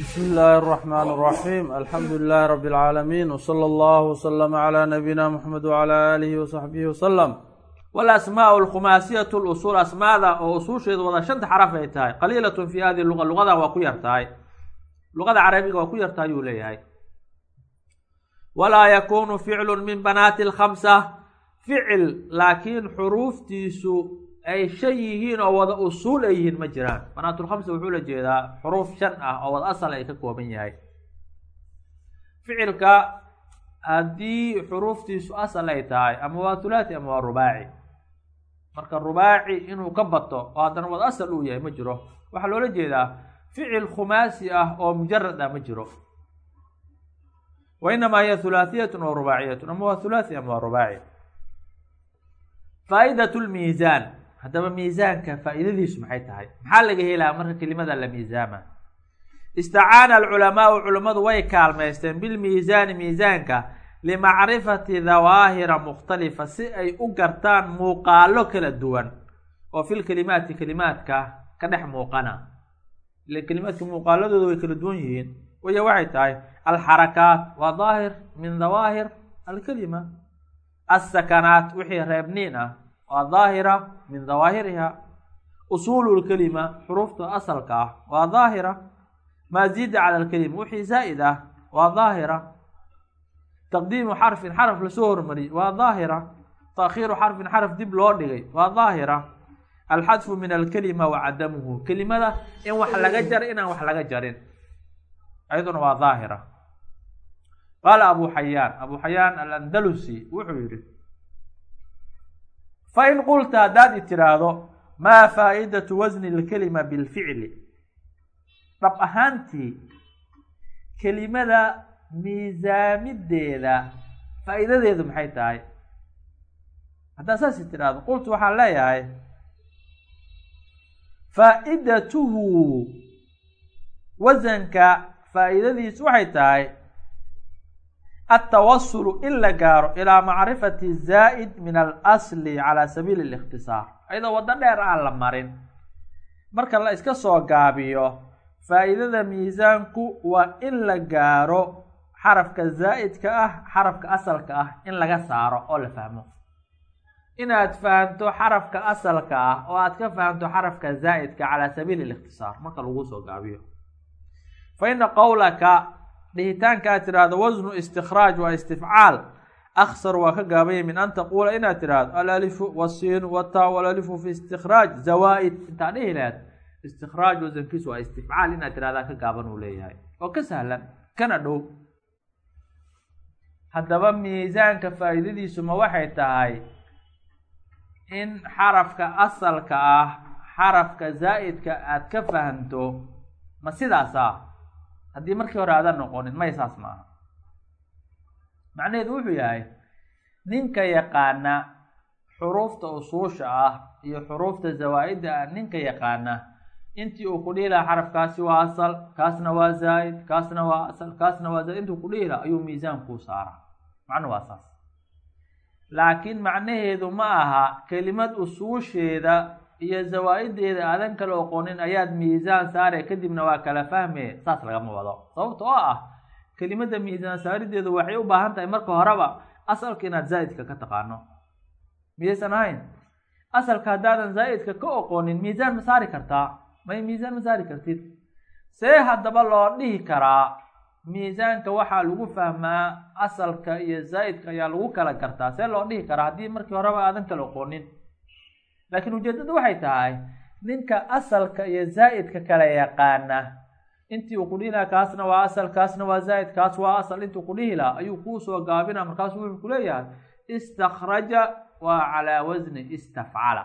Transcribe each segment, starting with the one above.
بسم الله الرحمن الرحيم الحمد لله رب العالمين وصلى الله وسلم على نبينا محمد وعلى آله وصحبه وسلم walasmaa alkhumaasiyatu lusuul asmaada oo usuusheedu wada shanta xaraf ay tahay qaliilatun fi hadihi luga lugadan waa ku yar tahay luqada carabiga waa ku yartahay ayuu leeyahay walaa yakunu ficlu min banaati alkhamsa ficil laakiin xuruuftiisu ay shan yihiin oo wada usuul ay yihiin ma jiraan. Banaatulkhamsa wuxuu la jeedaa xuruuf shan ah oo wada asal ay ka kooban yahay. Ficilka haddii xuruuftiisu asal ay tahay ama waa thulaati ama waa rubaaci. Marka rubaaci inuu ka bato oo haddana wada asal uu yahay ma jiro. Waxaa loola jeedaa ficil khumaasi ah oo mujarad ah ma jiro. Wa inamaa hiya thulaatiyatun wa rubaaciyatun ama waa thulaati ama waa rubaaci. Faa'idat lmiisaan haddaba miisaanka faa'iidadiisu maxay tahay? Maxaa laga helaa marka kelimada la miisaama? Istacaana alculamaau culammadu way kaalmaysteen bilmiisaani miisaanka limacrifati dawaahira mukhtalifa si ay u gartaan muuqaalo kala duwan oo fil kelimaati kelimaadka ka dhex muuqana. Ile kelimaadka muuqaaladooda way kala duwan yihiin. Waya waxay tahay alxarakaat waa daahir min dawaahir alkelima assakanaat wixii reebniin ah waa daahira min dawaahiriha usuulu lkelima xuruufta asalka ah waa daahira maa ziida cala alkelima wixii zaa'id ah waa daahira taqdiimu xarfin xaraf la soo hormariyey waa daahira taakhiiru xarfin xaraf dib loo dhigay waa daahira alxadfu min alkelima wa cadamuhu kelimada in wax laga jaro inaan wax laga jarin ayaduna waa daahira qaala abu xayaan abu xayaan alandalusi wuxuu yihi fain qulta haddaad i tiraahdo maa faa'idatu wasni lkelima bilficli. Dhab ahaantii kelimada miisaamideeda faa'iidadeedu maxay tahay? Haddaad saas i qultu waxaan leeyahay faa'idatuhu wasanka faa'iidadiisu waxay tahay altawasulu in la gaaro ilaa macrifati zaa'id min alasli calaa sabiili اlikhtisaar ayadoo waddo dheer aan la marin marka la iska soo gaabiyo faa'iidada miisaanku waa in la gaaro xarafka zaa'idka ah xarafka asalka ah in laga saaro oo la fahmo inaad fahamto xarafka asalka ah oo aad ka fahamto xarafka zaa'idka calaa sabiili اlikhtisaar marka lagu soo gaabiyo fa ina qowlaka dhihitaanka aad tiraahdo wasnu istikhraaj waa istifcaal. Aksar waa ka gaabanya min an taquula inaad tiraahdo alalifu wasiinu wata walalifu fi istikhraaj zawaa'id. Intaa dhihi lahayd istikhraaj wasankiisu waa istifcaal inaad tirahdaa ka gaaban uu leeyahay. Oo ka sahlan kana dhow. Haddaba miisaanka faa'iidadiisu ma waxay tahay in xarafka asalka ah xarafka zaa'idka aad ka fahamto ma sidaasa haddii markii hore aadan noqonin may saas maaha. Macnaheedu wuxuu yahay ninka yaqaana xuruufta usuusha ah iyo xuruufta zawaa'idda ah ninka yaqaana intii uu ku dhihi lahaa xarafkaasi waa asal kaasna waa zaa'id kaasna waa asal kaasna waa zaa'id intuu ku dhihi laha ayuu miisaankuu saara macnuhu waa saas. Laakiin macnaheedu ma aha kelimad usuusheeda iyo zawaa-ideeda aadan kala oqonin ayaad miisaan saare kadibna waa kala fahme saas lagama wado. Sababta oo ah kelimada miisaan saarideedu waxay u baahan tahay marka horeba asalka inaad zaa'idka ka taqaano. Miyaysan ahayn asalka haddaadan zaa'idka ka oqonin miisaan ma saari kartaa? May miisaan ma saari kartid? See haddaba loo dhihi karaa miisaanka waxaa lagu fahmaa asalka iyo zaa'idka ayaa lagu kala gartaa. See loo dhihi karaa haddii markii horeba aadan kala oqonin laakiin ujeeddadu waxay tahay ninka asalka iyo zaa'idka kala yaqaana intii uu ku dhihi lahaa kaasna waa asal kaasna waa zaa'id kaas waa asal intuu ku dhihi lahaa ayuu kuu soo gaabina markaasu wuxuu kuleeyahay istakraja waa calaa wasni istafcala.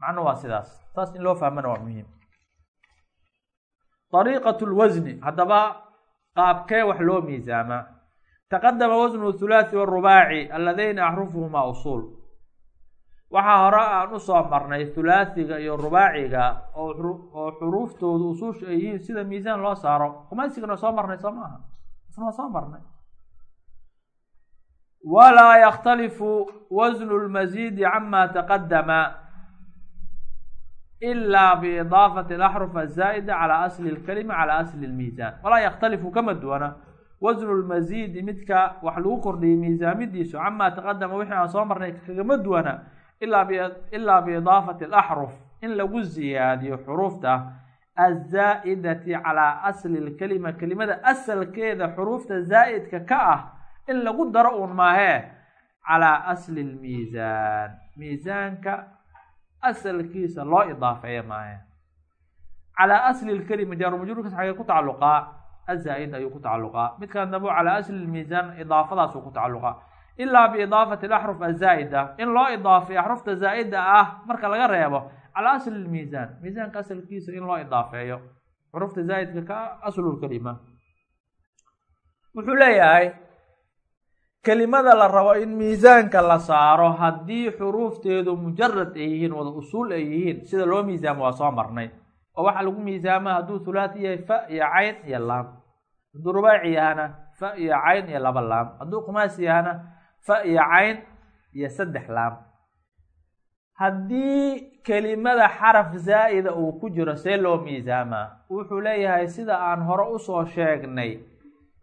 Macnu waa sidaas. Saas in loo fahmana waa muhiim. Ariiqat lwasni haddaba qaabkee wax loo miisaamaa taqadama wasnu thulaathi warubaaci alladayna axrufuhumaa usuul waxaa hore aan u soo marnay thulaathiga iyo rubaaciga oo xuruuftoodu usuusha ay yihiin sida miisaan loo saaro. Khumaysigana soo marnay soo maaha? Isna soo marnay? Walaa yakhtalifu wasnu lmasiidi cama taqadama ilaa biidaafati alaxruf azaa'ida calaa asli lkalima calaa asli lmiisaan walaa yakhtalifu kama duwana. Wasnu lmasiidi midka wax lagu kordhiyay miisaamidiisu camaa taqadama wixii aan soo marnay kagama duwana ilaa biidaafati alaxruf in lagu ziyaadiyo xuruufta azaa'idati calaa asli lkalima kelimada asalkeeda xuruufta zaa'idka ka ah in lagu daro uun maahee calaa asli lmiisaan miisaanka asalkiisa loo idaafeeya maahe calaa asli lkelima jaarumajruurkas xagee ku tacalluqaa azaa'id ayuu ku tacalluqaa midkaan dambo calaa asli lmiisaan idaafadaasuu ku tacalluqaa ilaa biidaafati alaxruf azaa'ida in loo idaafeeyo axrufta zaa'ida ah marka laga reebo calaa asli lmiisaan miisaanka asalkiisa in loo idaafeeyo. Xurufta zaa'idka ka aslulkelima wuxuu leeyahay kelimada la rabo in miisaanka la saaro haddii xuruufteedu mujarad ay yihiin wada usuul ay yihiin sida loo miisaamo waa soo marnay. Oo waxaa lagu miisaama hadduu thulaati yahay fa iyo cayn iyo laam. Hadduu rubaaci yahana fa iyo cayn iyo laba laam. Hadduu khumaasi yahana fa iyo cayn iyo saddex laam. Haddii kelimada xaraf zaa'ida uu ku jiro see loo miisaamaa wuxuu leeyahay sida aan hore u soo sheegnay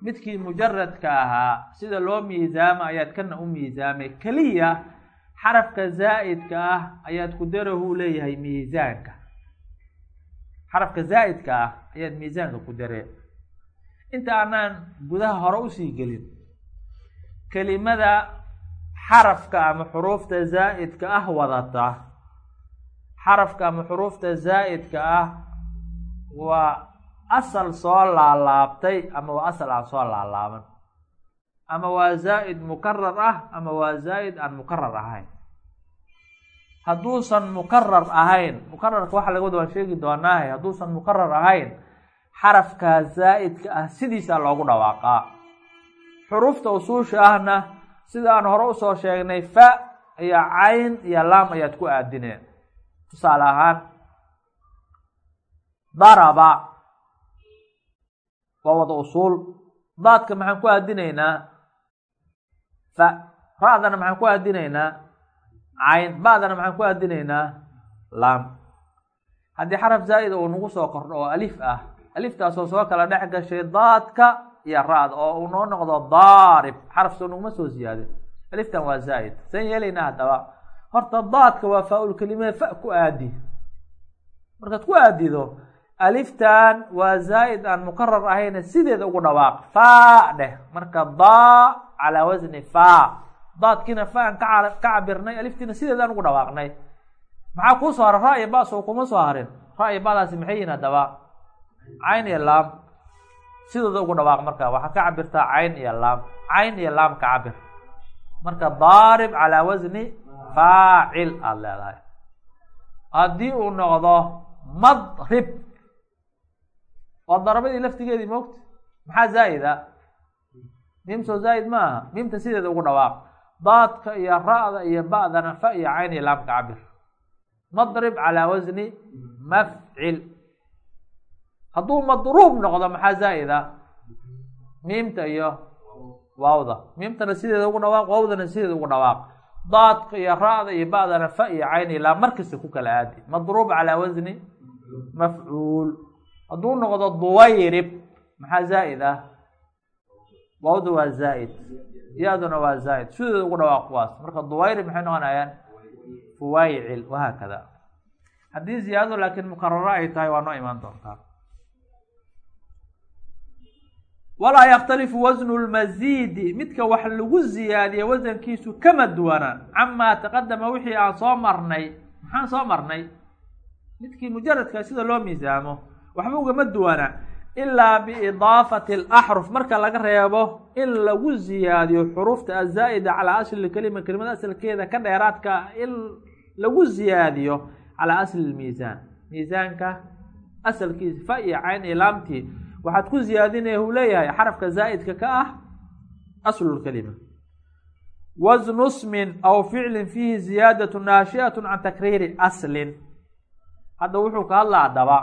midkii mujaradka ahaa sida loo miisaama ayaad kana u miisaamay keliya xarafka zaa'idka ah ayaad ku darahuu leeyahay miisaanka. Xarafka zaa'idka ah ayaad miisaanka ku daree. Inta aanaan gudaha hore u sii gelin kelimada xarafka ama xuruufta zaa'idka ah wadata. Xarafka ama xuruufta zaa'idka ah waa asal soo laalaabtay ama waa asal aan soo laalaaban. Ama waa zaa'id mukarar ah ama waa zaa'id aan mukarar ahayn. Hadduusan mukarar ahayn mukararka waxa laga wada waan sheegi doonaahe hadduusan mukarar ahayn xarafkaa zaa'idka ah sidiisaa loogu dhawaaqaa xuruufta usuusha ahna sida aan hore u soo sheegnay fa iyo cayn iyo laam ayaad ku aadineen. Tusaale ahaan daraba waa wada usuul. Daadka maxaan ku aadinaynaa? Fa. Ra-dana maxaan ku aadinaynaa? Cayn. Ba-dana maxaan ku aadinaynaa? Laam. Haddii xaraf zaa'ida uu nagu soo kordho oo alif ah aliftaasoo soo kala dhex gashay daadka iyo ra-da oo uu noo noqdo daarib xaraf soo naguma soo ziyaadin aliftan waa zaa'id. San yeelaynaa haddaba. Horta daadka waa faa-ul kelimee fa ku aadi. Markaad ku aadido aliftan waa zaa'id aan mukarar ahayna sideeda ugu dhawaaq. Faa dheh. Marka daa calaa wasni faa daadkiina fa aan ka cabirnay aliftiina sideedaan ugu dhawaaqnay. Maxaa kuu soo hara ra iyo ba kuma soo harin. Ra iyo badaasi maxay yihiin haddaba? Cayn iyo laam sidooda ugu dhawaaq marka waxaad ka cabirtaa cayn iyo laam. Cayn iyo laam ka cabir marka daarib calaa wasni faacil aada leedahay. Haddii uu noqdo madrib waa darabadii laftigeedii moogta maxaa zaa'ida? Miim soo zaa'id ma aha miimta sideeda ugu dhawaaq. Daadka iyo ra-da iyo ba-dana fa iyo cayn iyo laamka cabir madrib calaa wasni mafcil hadduu madruub noqdo maxaa zaa'ida? miimta iyo waawda. miimtana sideeda ugu dhawaaq waawdana sideeda ugu dhawaaq. daadka iyo ra-da iyo ba-dana fa iyo cayn iyo laam markasta ku kala aadi. madruub calaa wasni mafcuul. hadduu noqdo duwayrib maxaa zaa'id ah waawda waa zaa'id. ya-duna waa zaa'id. sideeda ugu dhawaaq kuwaas marka duwayrib maxay noqonayaan? fuwaycil wahaakada. haddii ziyaadadu laakiin mukararo ay tahay waa noo imaan doontaa walaa yakhtalifu wasnu lmasiidi midka wax lagu ziyaadiya wasankiisu kama duwana camaa taqadama wixii aan soo marnay maxaan soo marnay? Midkii mujaradka sida loo miisaamo waxba ugama duwana ilaa biidaafati alaxruf marka laga reebo in lagu ziyaadiyo xuruufta azaa'ida calaa asli kelima kelimada asalkeeda ka dheeraadka in lagu ziyaadiyo calaa asli lmiisaan miisaanka asalkiisa fa iyo cayn iyo laamtii waxaad ku ziyaadinaya uu leeyahay xarafka zaa'idka ka ah aslulkelima wasnu smin aw ficlin fiihi ziyaadatu naashi'atu can takriiri aslin. Hadda wuxuu ka hadlaa daba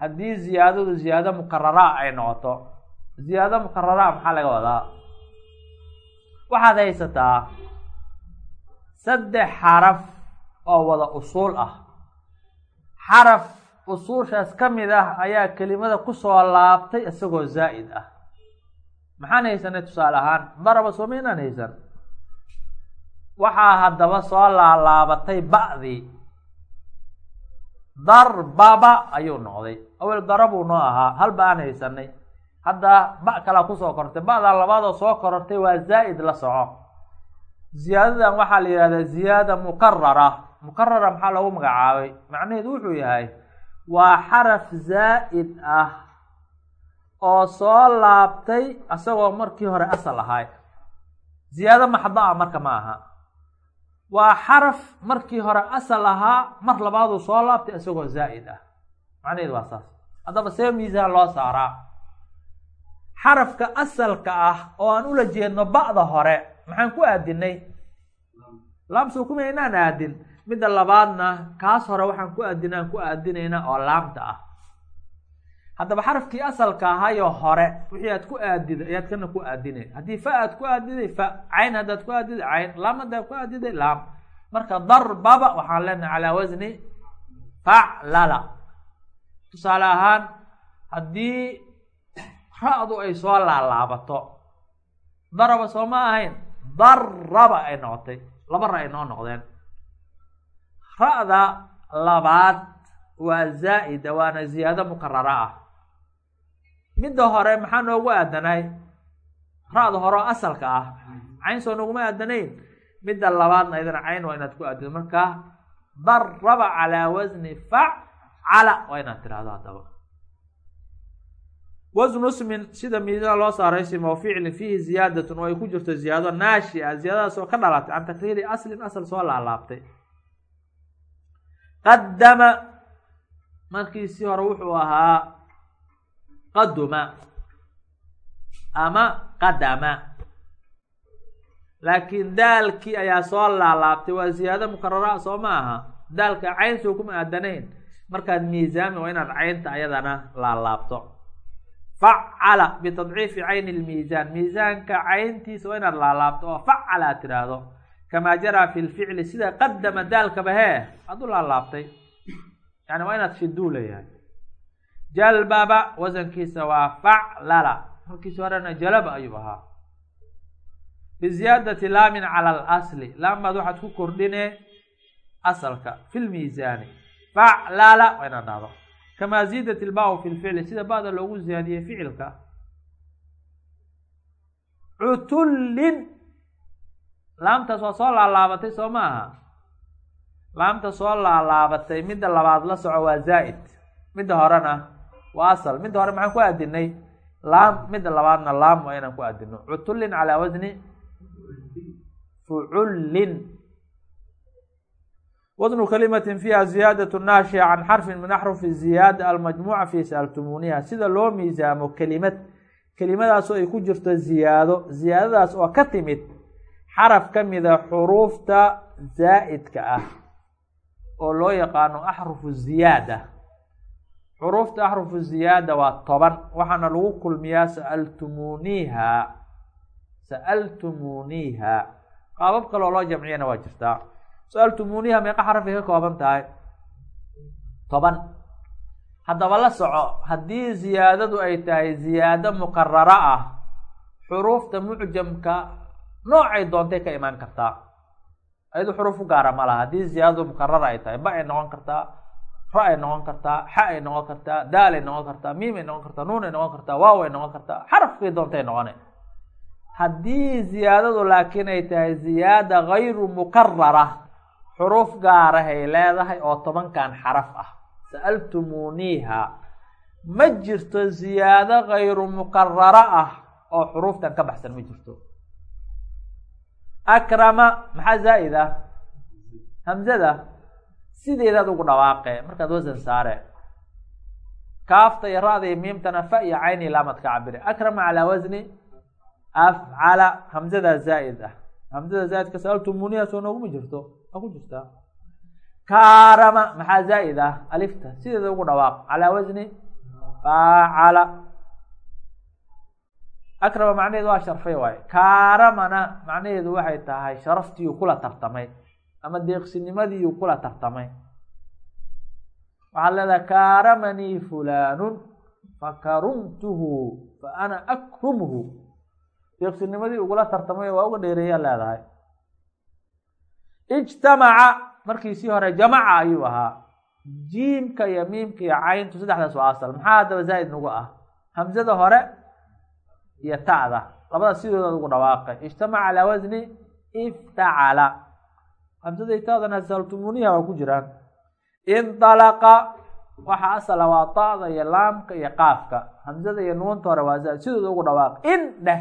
haddii ziyaadadu ziyaado mukarara ay noqoto. Ziyaado mukarara maxaa laga wadaa? Waxaad haysataa saddex xaraf oo wada usuul ah. Xaraf usuushaas ka mid ah ayaa kelimada ku soo laabtay isagoo zaa'id ah. Maxaan haysanay tusaale ahaan? Daraba sooma inaan haysan? Waxaa haddaba soo laalaabatay ba'dii darbaba ayuu noqday. Awel darabuu noo ahaa. Hal ba aan haysanay. Hadda ba kalaa ku soo kortay ba'daa labaadoo soo korortay waa zaa'id la soco. Ziyaadadan waxaa la yihahdaa ziyaada mukarara mukarara maxaa loogu magacaabay? Macnaheedu wuxuu yahay waa xaraf zaa'id ah oo soo laabtay isagoo markii hore asal ahay. Ziyaado maxdo ah marka ma aha. Waa xaraf markii hore asal ahaa mar labaaduu soo laabtay isagoo zaa'id ah. Macnaheedu waa saas. Haddaba see miisaan loo saaraa. Xarafka asalka ah oo aan ula jeedno ba'da hore maxaan ku aadinay? Laamsuu kuma inaan aadin midda labaadna kaas hore waxaan ku aadina aan ku aadinayna oo laamta ah. Haddaba xarafkii asalka ahayo hore wixii aad ku aadiday ayaad kana ku aadinay. Haddii fa aad ku aadiday fa cayn haddaad ku aadiday cayn laam haddaad ku aadiday laam. Marka darbaba waxaan leenahay calaa wasni faclala tusaale ahaan haddii ra-du ay soo laalaabato daraba soo ma ahayn daraba ay noqotay laba ra ay noo noqdeen ra-da labaad waa zaa'ida waana ziyaado mukarara ah. Midda hore maxaa noogu aadanay? Ra-da hore asalka ah. Cayn soo nooguma aadanayn? Midda labaadna idana cayn waa inaad ku aadido marka daraba calaa wasni facala waa inaad tirahdo haddaba. Wasnu smin sida miisaan loo saaray simo ficlin fiihi ziyaadatun oo ay ku jirto ziyaado naashi a ziyaadadaas oo ka dhalatay can takriiri aslin asal soo laalaabtay qadama markiisii hore wuxuu ahaa qaduma ama qadama laakiin daalkii ayaa soo laalaabtay. Waa ziyaado mukarara soo ma aha. Daalka cayn soo kuma aadanayn markaad miisaami waa inaad caynta ayadana laalaabto. Facala bitadciifi cayni lmiisaan miisaanka cayntiisa waa inaad laalaabto. Oo facala aad tiraahdo kamaa jaraa fi lficli sida qadama daalkaba hee aad laalaabtay yani waa inaad shiduu leeyahay jalbaba wasankiisa waa faclala markiisi horena jalaba ayuu ahaa biziyaadati laamin cala alasli laam baad waxaad ku kordhine asalka fi lmiisaani faclala waa inaad dhahdo kamaa ziidat ilbaa fi lficli sida ba'da loogu ziyaadiyey ficilka cutullin laamtaas waa soo laalaabatay soo ma aha laamta soo laalaabatay midda labaad la soco waa zaa'id. Midda horena waa asal. Midda hore maxaan ku aadinay? Laam midda labaadna laam waa inaan ku aadino. Cutullin calaa wasni fucullin. Wasnu kalimatin fiiha ziyaadat naashiya can xarfin min axrufi ziyaada almajmuuca fi saaltumuniha sida loo miisaamo kelimad kelimadaasoo ay ku jirto ziyaado. Ziyaadadaas oo ka timid xaraf ka mida xuruufta zaa'idka ah oo loo yaqaano axrufu ziyaada. Xuruufta axrufu ziyaada waa toban waxaana lagu kulmiyaa sa'altumuniiha sa'altumuniiha qaabab kaloo loo jamciyana waa jirtaa. Su'aaltumuniha meeqa xarafay ka kooban tahay? Toban. Haddaba la soco. Haddii ziyaadadu ay tahay ziyaado mukarara ah xuruufta mucjamka noocay doontay ka imaan kartaa ayadu xuruuf u gaara ma laha. Haddii ziyaadadu mukarara ay tahay ba ay noqon kartaa ra ay noqon kartaa xa ay noqon kartaa daal ay noqon kartaa miim ay noqon kartaa nuun ay noqon kartaa waaw ay noqon kartaa xarafkii doontay noqone haddii ziyaadadu laakiin ay tahay ziyaada gayru mukarara xuruuf gaarahay leedahay oo tobankan xaraf ah. Sa'altumuniiha ma jirto ziyaado gayru mukarara ah oo xuruuftan ka baxsan ma jirto akrama maxaa zaa'id ah? Hamzada sideedaad ugu dhawaaqe? Markaad wasan saare. Kaafta iyo ra-da iyo miimtana fa iyo cayni laamad ka cabire akrama calaa wasni afcala hamzadaa zaa'id ah. Hamzada zaa'idka sa'altumuniiha soo nooguma jirto. Waa ku jirtaa kaarama maxaa zaa'id ah? Alifta sideeda ugu dhawaaq calaa wasni faacala akrama macnaheedu waa sharfay waaye kaaramana macnaheedu waxay tahay sharaftiiu kula tartamay ama deeqsinimadiiu kula tartamay. Waxaad leedahay kaaramanii fulaanun fakarumtuhu fa ana akrumuhu. Deeqsinimadii ugula tartamay waa uga dheereeyaa leedahay ijtamaca markiisii hore jamaca ayuu ahaa. Jiimka iyo miimka iyo cayntu saddexdaas waa asal maxaa haddaba zaa'id nagu ah? Hamsada hore iyo ta'da labadaas sidooda ugu dhawaaqay. Ijtamaca calaa wasni iftacala hamsada iyo ta'dana saltumuniha waa ku jiraan. Indalaqa waxa asala waa ta'da iyo laamka iyo qaafka. Hamsada iyo nuunta hore waa sidooda ugu dhawaaq in dheh.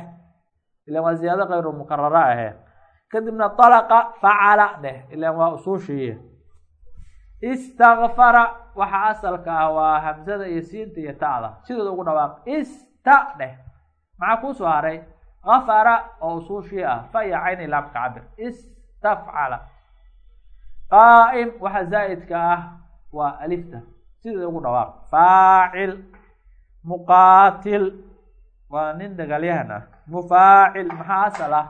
Ilan waa ziyaado kayru mukarara ahe kadibna dalaqa facala dheh. Ilan waa usuushiiye istakfara waxa asalka ah waa hamsada iyo siinta iyo ta'da sidooda ugu dhawaaq ista dheh maxaa kuu soo haray? Gafara oo usuushii ah fa iyo cayni laamka cabir. Istafcala. Qaa'im waxa zaa'idka ah waa alifta. Sidooda ugu dhawaaq. Faacil. Muqaatil. Waa nin dagaalyahan ah. Mufaacil maxaa asal ah?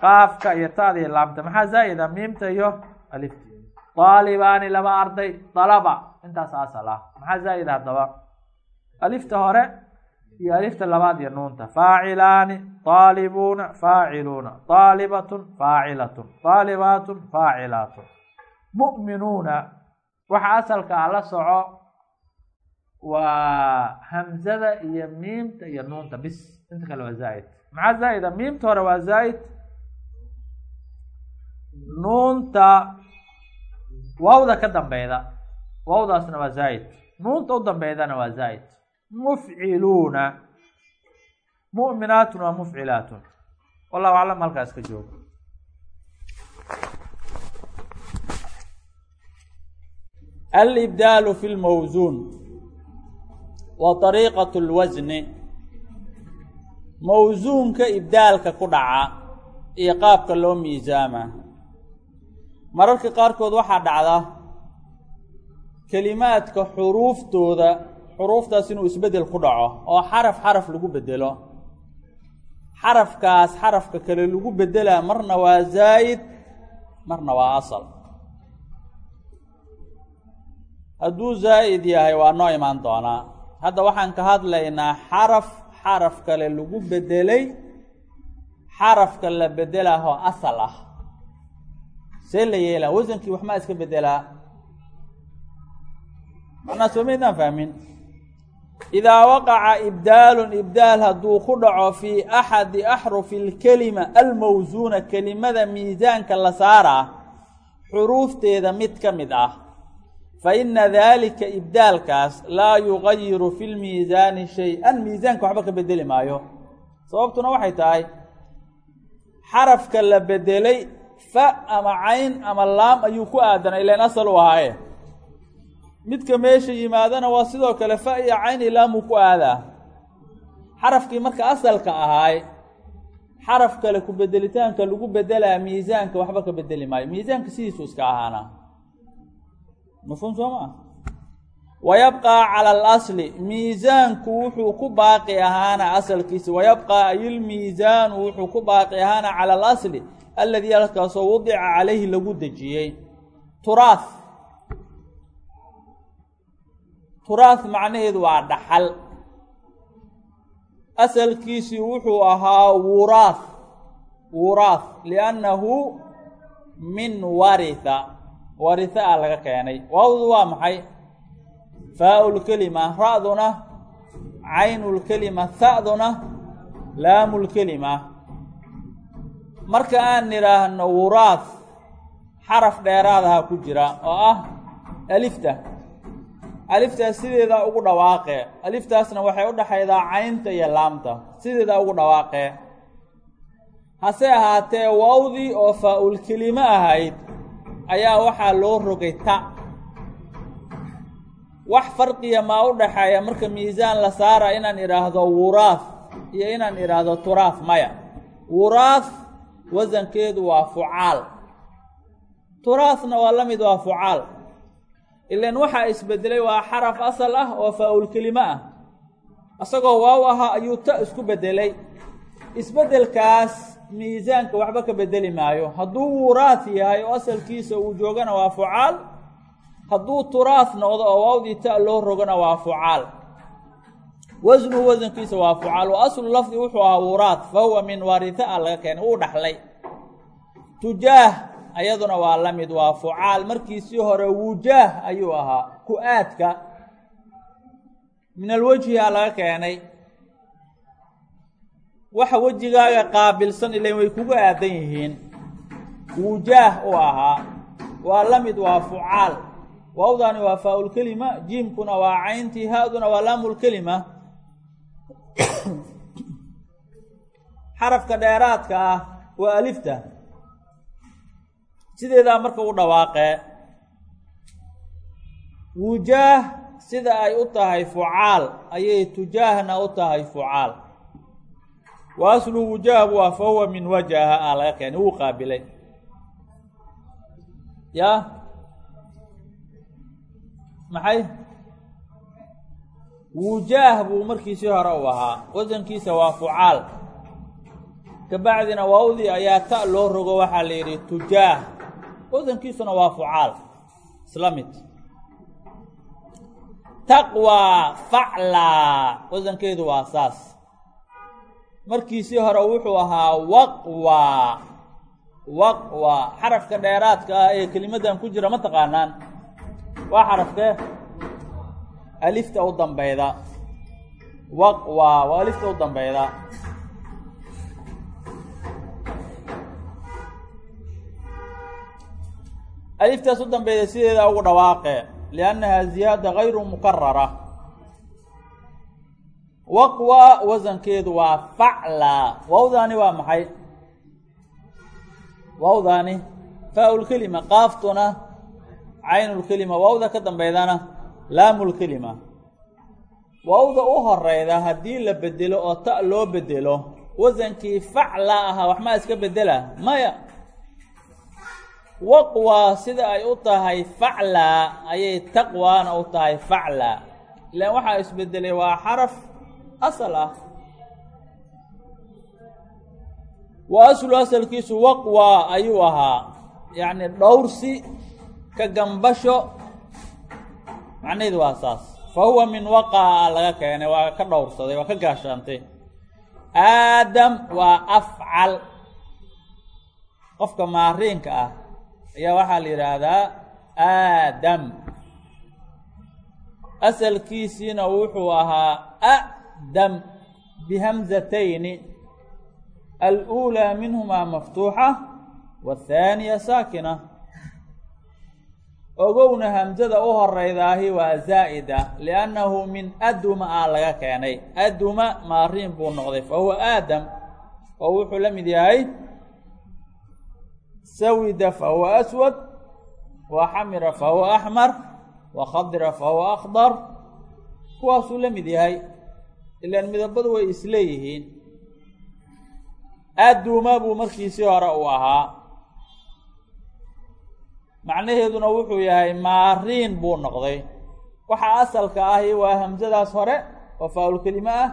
Qaafka iyo ta'da iyo laamta maxaa zaa'id ah? Miimta iyo alifta daalibaani laba arday. Dalaba intaas asal ah. Maxaa zaa'id haddaba alifta hore iyo alifta labaad iyo nuunta faacilaani daalibuuna faaciluuna daalibatun faacilatun daalibaatun faacilaatun mu'minuuna waxa asalka ah la soco waa hamzada iyo miimta iyo nuunta bis inta kale waa zaa'id maxaa zaa'ida miimta hore waa zaa'id nuunta waawda ka dambeyda waawdaasna waa zaa'id nuunta u dambeydana waa zaa'id mufciluuna muminaatun waa mufcilaatun wallahu aclam halkaas ka joogo alibdaalu fi lmawsuun wa ariiqat lwasni mawsuunka ibdaalka ku dhaca iyo qaabka loo miisaama mararka qaarkood waxaa dhacda kelimaadka xuruuftooda xuruuftaas inuu isbeddel ku dhaco oo xaraf xaraf lagu bedelo xarafkaas xarafka kale lagu bedelaa marna waa zaa'id marna waa asal. Hadduu zaa'id yahay waa noo imaan doonaa. Hadda waxaan ka hadlaynaa xaraf xaraf kale lagu bedelay xarafka la bedelaahoo asal ah. See la yeelaa wasankii waxmaa iska bedelaa macnaa soo maydaan fahmin idaa waqaca ibdaalun ibdaal hadduu ku dhaco fii axadi axrufi اlkelima almawsuuna kelimada miisaanka la saaraa xuruufteeda mid ka mid ah fa ina daalika ibdaalkaas laa yugayiru fi lmiisaani shay-an miisaanka waxba ka bedeli maayo sababtuna waxay tahay xarafka la bedelay fa ama cayn ama laam ayuu ku aadanay ilan asal u ahaaye midka meesha yimaadana waa sidoo kale fa iyo cayn iyo laamuu ku aadaa. Xarafkii marka asalka ahaay xaraf kale ku bedelitaanka lagu bedelaa miisaanka waxba ka bedeli maayo. Miisaanka sidiisu iska ahaana. Mafhuum soo maa wayabqaa cala alasli miisaanku wuxuu ku baaqi ahaana asalkiisa. Wayabqaa ayilmiisaanu wuxuu ku baaqi ahaana cala alasli aladii halkaasoo wadica calayhi lagu dejiyey. Turaah turaah macnaheedu waa dhaxal. Asalkiisii wuxuu ahaa wuraath wuraath liannahu min waritha. Waritha a laga keenay. Waawdu waa maxay? Faa-ulkelima ra-duna caynulkelima ha-duna laamulkelima marka aan nidhaahno wuraath xaraf dheeraadaha ku jira oo ah alifta aliftaas sideedaa ugu dhawaaqee aliftaasna waxay u dhexaydaa caynta iyo laamta. Sideedaa ugu dhawaaqee hase ahaatee waawdii oo faa-ul ahayd ayaa waxaa loo rogay ta. Wax farqiya maa u dhexeeya marka miisaan la saara inaan idhaahdo wuraath iyo inaan idhaahdo turaaf maya. Wuraath wasankeedu waa fucaal. Turaahna waa la mid waa fucaal ilan waxaa isbedelay waa xaraf asal ah oo faa-ul kelimo ah. Isagoo waaw ahaa ayuu ta isku bedelay. Isbedelkaas miisaanka waxba ka bedeli maayo. Hadduu wuraath yahay oo asalkiisa uu joogana waa fucaal hadduu turaas noqdo oo waawdii ta loo rogona waa fucaal. Wasnuhu wasankiisa waa fucaal. Wa aslu lafdi wuxuu ahaa wuraad fa huwa min a laga keenay uu dhaxlay. Tujaah ayaduna waa la mid waa fucaal. Markiisii hore wujaah ayuu ahaa. Ku-aadka min alwejhi a laga keenay. Waxa wejigaaga qaabilsan ilan way kugu aadan yihiin. Wujaah uu ahaa. Waa la mid waa fucaal. Waawdaani waa faa-ulkelima jiimkuna waa cayntii ha-duna waa laamulkelima xarafka dheeraadka ah waa alifta sideedaa marka u dhawaaqee wujaah sida ay u tahay fucaal ayay tujaahna u tahay fucaal. Wa aslu wujaah waa fa huwa min wajaha a laga keenay wuu qaabilay. Ya? Maxay? Wujaah buu markiisii hore u ahaa wasankiisa waa fucaal. Kabacdina waawdii ayaa ta loo rogo waxaa la yidhi tujaah wasankiisuna waa fucaal isla mid. Taqwaa faclaa wasankeedu waa saas. Markiisii hore wuxuu ahaa waqwa waqwa. Xarafka dheeraadka ah ee kelimadan ku jira ma taqaanaan. Waa xarafkee alifta u dambeyda waqwa waa alifta u dambeyda aliftaas u dambeyda sideeda ugu dhawaaqe liannaha ziyaada gayru mukarara waqwa wasankeedu waa facla. Waawdaani waa maxay? Waawdaani faa-ulkelima qaaftuna caynulkelima waawda ka dambeydana laamulkelima waawda u horeyda haddii la bedelo oo ta loo bedelo wasankii facla ahaa waxmaa iska bedela maya waqwa sida ay u tahay facla ayay taqwaana u tahay facla. Ilaan waxaa isbedelay waa xaraf asal ah. Wa aslu asalkiisu waqwa ayuu ahaa. Yacni dhowrsi ka gambasho macnaheedu waa saas. Fa huwa min waqaa laga keenay waa ka dhowrsaday waa ka gaashaantay. Aadam waa afcal. Qofka maariinka ah ayaa waxaa la yidhaahdaa aadam. Asalkiisiina wuxuu ahaa adam bihamzatayni. Aluulaa minhumaa maftuuxa waathaaniya saakina. Ogowna hamzada u horeydaahi waa zaa'ida liannahu min aduma a laga keenay. Aduma maariin buu noqday fa huwa aadam oo wuxuu la mid yahay sawida fa huwa aswad wa xamira fa huwa axmar wa khadira fa huwa akhdar kuwaasuu la mid yahay ilaan midabadu way isleeyihiin aduma buu markiisii hore u ahaa macnaheeduna wuxuu yahay maariin buu noqday waxaa asalka ahi waa hamsadaas hore oo faa-ulkelime ah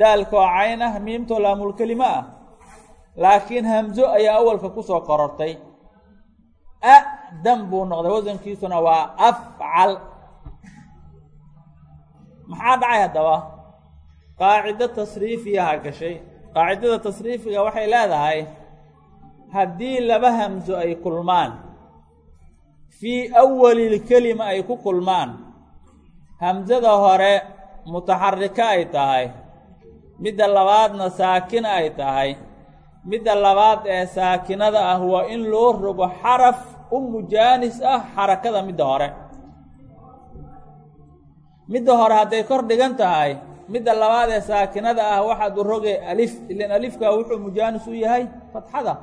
daalka oo cayn ah miimtoo laamulkelime ah laakiin hamzo ayaa awalka ku soo korortay. Adam buu noqday. Wasankiisuna waa afcal. Maxaa dhacay haddaba qaacido tasriifiyaha gashay. Qaacidada tasriifiga waxay leedahay haddii laba hamso ay kulmaan fii awali lkelima ay ku kulmaan hamsada hore mutaxarika ay tahay midda labaadna saakina ay tahay midda labaad ee saakinada ah waa in loo rogo xaraf u mujaanis ah xarakada midda hore. Midda hore hadday kor dhigan tahay midda labaad ee saakinada ah waxaad u roge alif ilan alifka wuxuu mujaanis u yahay fatxada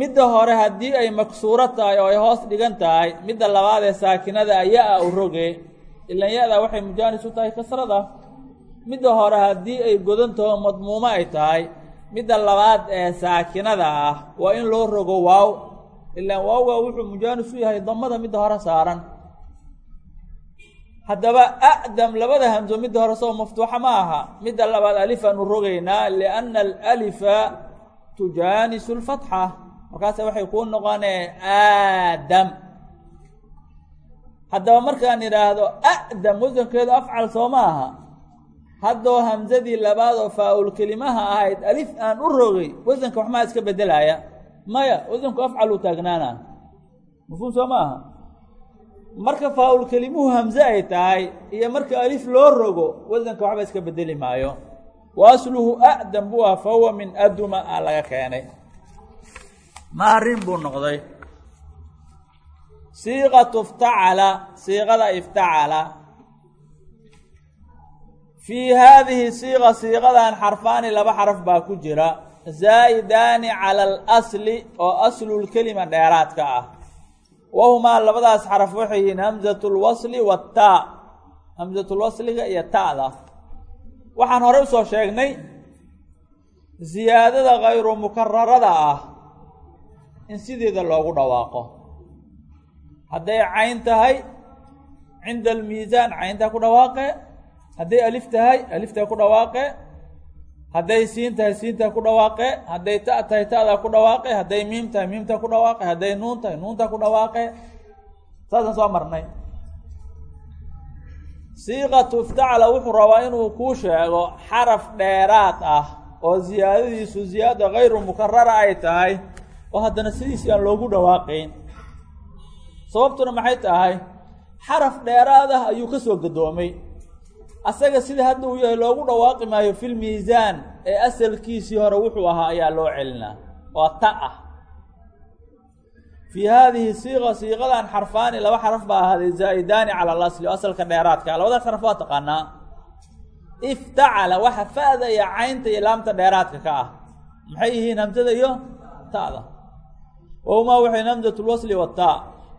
midda hore haddii ay maksuuro tahay oo ay hoos dhigan tahay midda labaad ee saakinada ah u roge ilan ya-da waxay mujaanis u tahay kasrada. Midda hore haddii ay godan taho madmuumo ay tahay midda labaad ee saakinada ah waa in loo rogo waaw. Ilaan waawga wuxuu mujaanis u yahay damada midda hore saaran. Haddaba a'dam labada hamso midda hore soo maftuuxa ma aha. Midda labaad alifaanu rogaynaa lianna alalifa tujaanisu lfatxa markaase waxay kuu noqonee aadam haddaba markaan idhaahdo a'dam wasankeedu afcal soo ma aha haddoo hamsadii labaad oo faa-ul kelimaha ahayd alif aan u rogay wasanka waxmaa iska bedelaya maya wasanku afcal uu taagnaana. Mafhuum soo ma aha marka faa-ul kelimuhu hamse ay tahay iyo marka alif loo rogo wasanka waxba iska bedeli maayo. Wa asluhu a'dam buu ah fa huwa min aduma a laga keenay. Maarin buu noqday. Siiqatu iftacala siiqada iftacala fii haadihi siiqa siiqadan xarfaani laba xaraf baa ku jira. Zaa'idaani cala alasli oo aslulkelima dheeraadka ah. Wahumaa labadaas xaraf waxay yihiin hamsatu lwasli wataa hamsatulwasliga iyo ta'da. Waxaan horey u soo sheegnay ziyaadada kayru mukararada ah in sideeda loogu dhawaaqo. Hadday cayn tahay cinda almiisaan cayntaa ku dhawaaqe hadday alif tahay aliftaa ku dhawaaqe. Hadday siin tahay siintaa ku dhawaaqe. Hadday ta' tahay ta'daa ku dhawaaqe. Hadday miim tahay miimtaa ku dhawaaqe. Hadday nuun tahay nuuntaa ku dhawaaqe. Saasaan soo marnay. Siiqatu iftacla wuxuu rabaa inuu kuu sheego xaraf dheeraad ah oo ziyaadadiisu ziyaada kayru mukarara ay tahay oo haddana sidiisii aan loogu dhawaaqayn. Sababtuna maxay tahay? Xaraf dheeraad ah ayuu ka soo gadoomay asaga sida hadda uu yahay loogu dhawaaqi maayo fil miisaan ee asalkiisii hore wuxuu ahaa ayaa loo celinaa waa ta ah. Fii haadihi siiqa siiqadan xarfaani laba xaraf baa ahaaday zaa'idaani cala alasli oo asalka dheeraadka labadaas xaraf waa taqaanaa. Iftacala waxa fa'da iyo caynta iyo laamta dheeraadka ka ah. Maxay yihiin hamsada iyo ta'da? Wahumaa waxay hamsatu lwasli wataa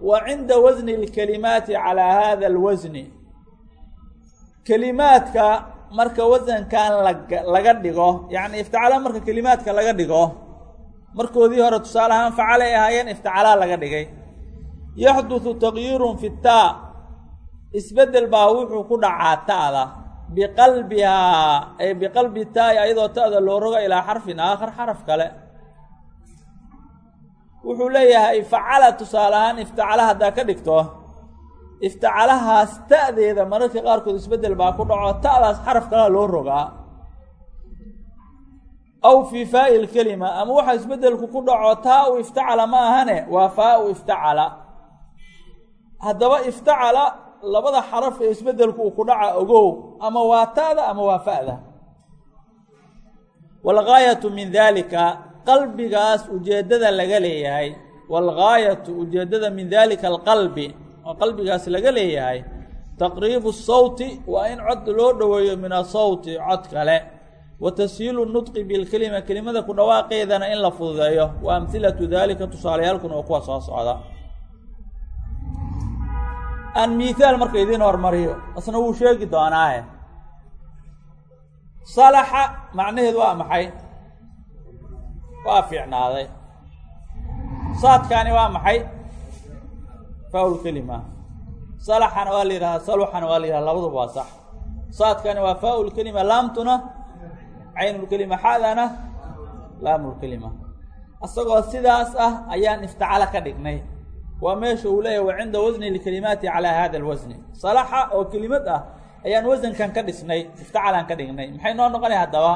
wa cinda wasni lkalimaati calaa hada alwasni kelimaadka marka wasankan lag laga dhigo yacni iftacala marka kelimaadka laga dhigo markoodii hore tusaale ahaan facalay ahaayeen iftacalaa laga dhigay. Yaxduثu taqyiirun fi taa isbeddel baa wuxuu ku dhacaa ta'da biqalbihaa ay biqalbi taai ayadoo ta'da loo roga ilaa xarfin aakhar xaraf kale. Wuxuu leeyahay facala tusaale ahaan iftacala haddaa ka dhigto iftacalahaas ta'deeda mararka qaarkood isbeddel baa ku dhaco ta'daas xaraf kalea loo rogaa. Aw fii faa'i lkelima ama waxaa isbedelku ku dhaco taa u iftacala ma ahane waa faa-u iftacala. Haddaba iftacala labada xaraf ee isbedelku uu ku dhaca ogow ama waa ta'da ama waa fa'da. Waalgaayatu min dalika qalbigaas ujeeddada laga leeyahay. Waalgaayatu ujeeddada min dalika alqalbi oo qalbigaas laga leeyahay taqriibu sawti waa in cod loo dhoweeyo min asawti cod kale. Wa tashiilu nudqi bilkelima kelimada ku dhawaaqeedana in la fududeeyo. Wa amhilatu dalika tusaaleyaalkuna oo kuwa soo socda. Aan miithaal marka idiin hormariyo isna wuu sheegi doonaaye. Salaxa macnaheedu waa maxay? Waa fiicnaaday. Saadkaani waa maxay faa-ul kelima salaxana waa la yidhahaa saluxana waa la yidhaha labaduba waa sax. Saadkani waa faa-ul kelima laamtuna caynulkelima xadana laamulkelima isagoo sidaas ah ayaan iftacala ka dhignay. Waa meesha uu leeyahy wa cinda wasni lkelimaati calaa hada alwasni salaxa oo kelimad ah ayaan wasankan ka dhisnay iftacalaan ka dhignay. Maxay noo noqonay haddaba?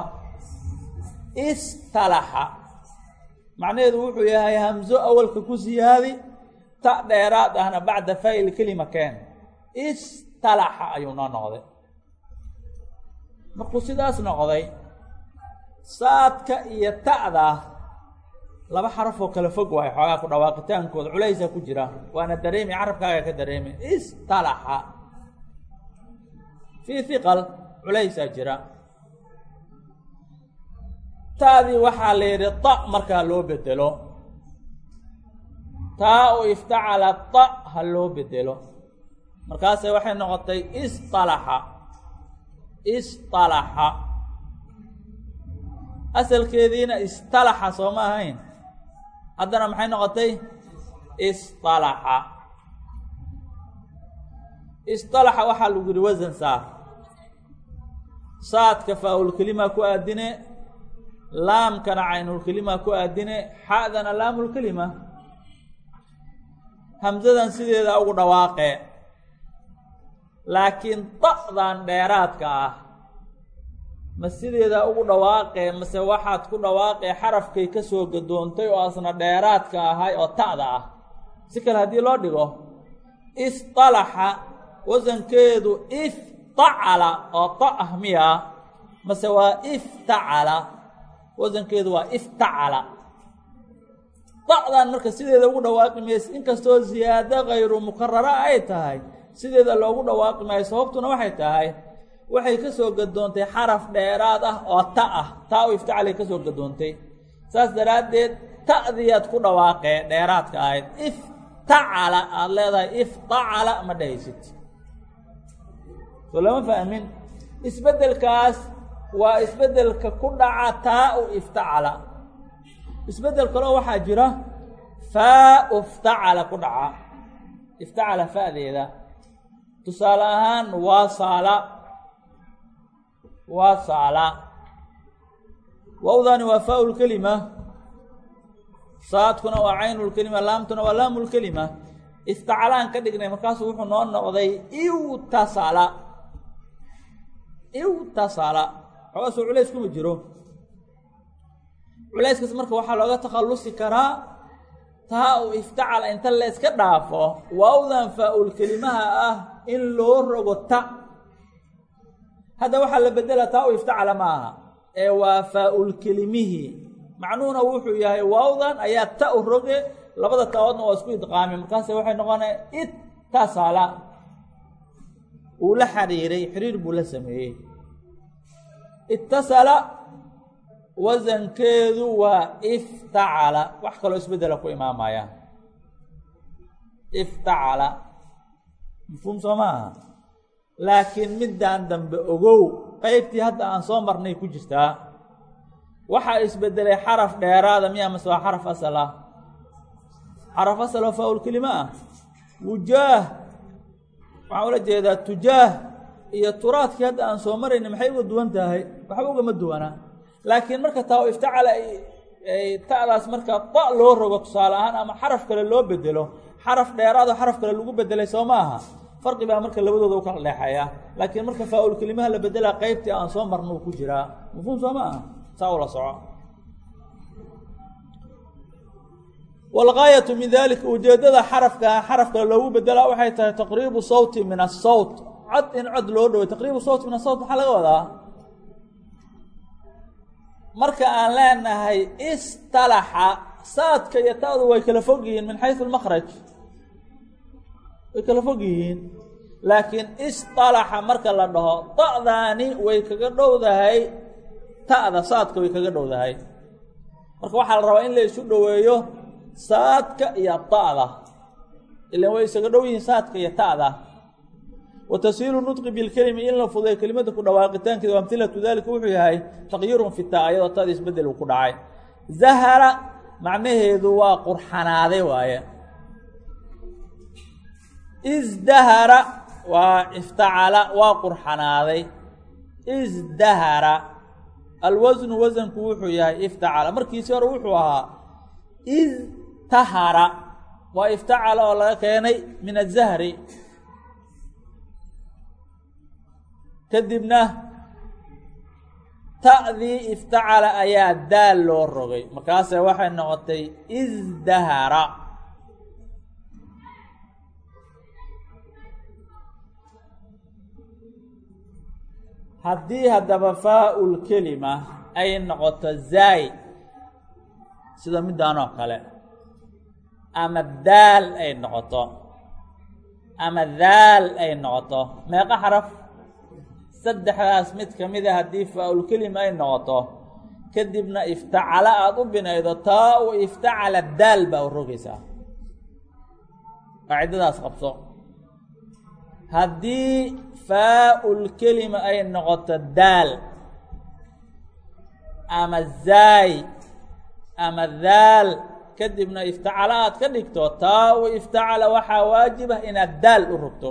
Istalaxa. Macnaheedu wuxuu yahay hamzo awalka ku siyaadi ta dheeraad ahna bacda faa-il kelima keen. Istalaxa ayuu noo noqday. Markuu sidaas noqday saadka iyo ta'da laba xaraf oo kale fog waayo xoogaa ku dhawaaqitaankooda. Culaysaa ku jira. Waana dareemi carabkaaga ka dareemi. Istalaxa fii hiqal culaysaa jira. Ta'dii waxaa la yidhi ta markaa loo bedelo taa u iftacala ta ha loo bedelo. Markaase waxay noqotay istalaxa. Istalaxa. Asalkeediina istalaxa soo ma ahayn. Haddana maxay noqotay? Istalaxa. Istalaxa waxaa lagu yihi wasan saar saadka faa-ulkelima ku aadine laamkana caynulkelima ku aadine xa'dana laamulkelima hamsadan sideeda ugu dhawaaqee. Laakiin da'dan dheeraadka ah ma sideeda ugu dhawaaqee mase waxaad ku dhawaaqee xarafkay ka soo gadoontay oo asna dheeraadka ahay oo ta'da ah. Si kale haddii loo dhigo isطalaxa wasankeedu iftacala oo ta ah miya mase waa iftacala wasankeedu waa iftacala da'dan marka sideeda ugu dhawaaqi mayse inkastoo ziyaado kayru mukarara ay tahay sideeda loogu dhawaaqi maayo sababtuna waxay tahay waxay ka soo gadoontay xaraf dheeraad ah oo ta ah taa u iftacalay ka soo gadoontay. Saas daraaddeed ta'diyaad ku dhawaaqee dheeraadka ahayd iftacala aada leedahay iftacala ma dhahaysid soo lama fahmin isbeddelkaas waa isbeddelka ku dhaca taa u iftacala isbeddel kaloo waxaa jira faa uftacala ku dhaca. Iftacala fa'deeda tusaale ahaan waa saala. Waa saala. Wawdaani waa faa lkelima saadkuna waa caynu lkelima laamtuna waa laamu lkelima iftacalaan ka dhignay markaasuu wuxuu noo noqday iwtasala iwtasala xoogaasoo culays kuma jiro culayskaas marka waxaa looga takhallusi karaa taa u iftacala inta la yska dhaafo. Waawdan faa-ul kelimaha ah in loo rogo ta. Hadda waxaa la bedela taa u iftacala ma aha ee waa faa-ul kelimihii macnuhuna wuxuu yahay waawdan ayaa ta u roge labada taawoodna waa isku idqaamay markaase waxay noqonaya ittasala uu la xiriiray xiriir buu la sameeyey. Ittasala wasankeedu waa iftacala. Wax kaloo isbeddela ku imaamaya. Iftacala. Mafhuum soo maaha? Laakiin middan dambe ogow qeybtii hadda aan soo marnay ku jirtaa waxaa isbedelay xaraf dheeraada miya mase waa xaraf asal ah? Xaraf asal oo faa-ul kelima ah? Wujaah. Waxaan ula jeedaa tujaah iyo turaadkii hadda aan soo marayna maxay uga duwan tahay? Waxba ugama duwana laakiin marka taa iftacala ta'daas marka da loo rogo tusaale ahaan ama xaraf kale loo bedelo xaraf dheeraado xaraf kale lagu bedelay soo ma aha farqi baa marka labadooda u kala dhexeeya laakiin marka faa-ul la bedelaa qeybtii aan soo marna ku jiraa mafhuum soo ma aha saa ula soco. Walgaayatu min dalika ujeedada xarafka xaraf kale loogu bedelaa waxay tahay taqriibu sawti min asawt cod in cod loo dhoway taqriibu sawti min asawt maxaa laga wadaa marka aan leenahay istalaxa saadka iyo ta'du way kala fog yihiin min xaysu lmakhraj way kala fog yihiin. Laakiin istalaxa marka la dhaho da'daani way kaga dhowdahay ta'da saadka way kaga dhowdahay. Marka waxaa la rabaa in la isu dhoweeyo saadka iyo ta'da. Ilan way isaga dhow yihiin saadka iyo ta'da wa tashiilu nudqi bilkelimi in la fuday kelimada ku dhawaaqitaankeeda wa amhilatu dalika wuxuu yahay taqyiirun fi taa iyadoo ta'da isbeddel uu ku dhacay. Zahara macnaheedu waa qurxanaaday waaye. Isdahara waa iftacala waa qurxanaaday. Isdahara alwasnu wasanku wuxuu yahay iftacala. Markiisi hore wuxuu ahaa istahara waa iftacala oo laga keenay min azahri kadibna ta'dii iftacala ayaa daal loo rogay. Markaase waxay noqotay isdahara haddii haddaba faa-ul kelima ay noqoto zaay sida midaan oo kale ama daal ay noqoto ama daal ay noqoto meeqa xaraf saddexdaas mid ka mid a haddii faa-ul kelima ay noqoto kadibna iftacala aada u binaydo taa u iftacala daal baa u rogaysaa qaacidadaas qabso. Haddii faa-ul kelima ay noqoto daal ama zaay ama daal kadibna iftacala aad ka dhigto taa u iftacala waxaa waajib ah inaad daal u rogto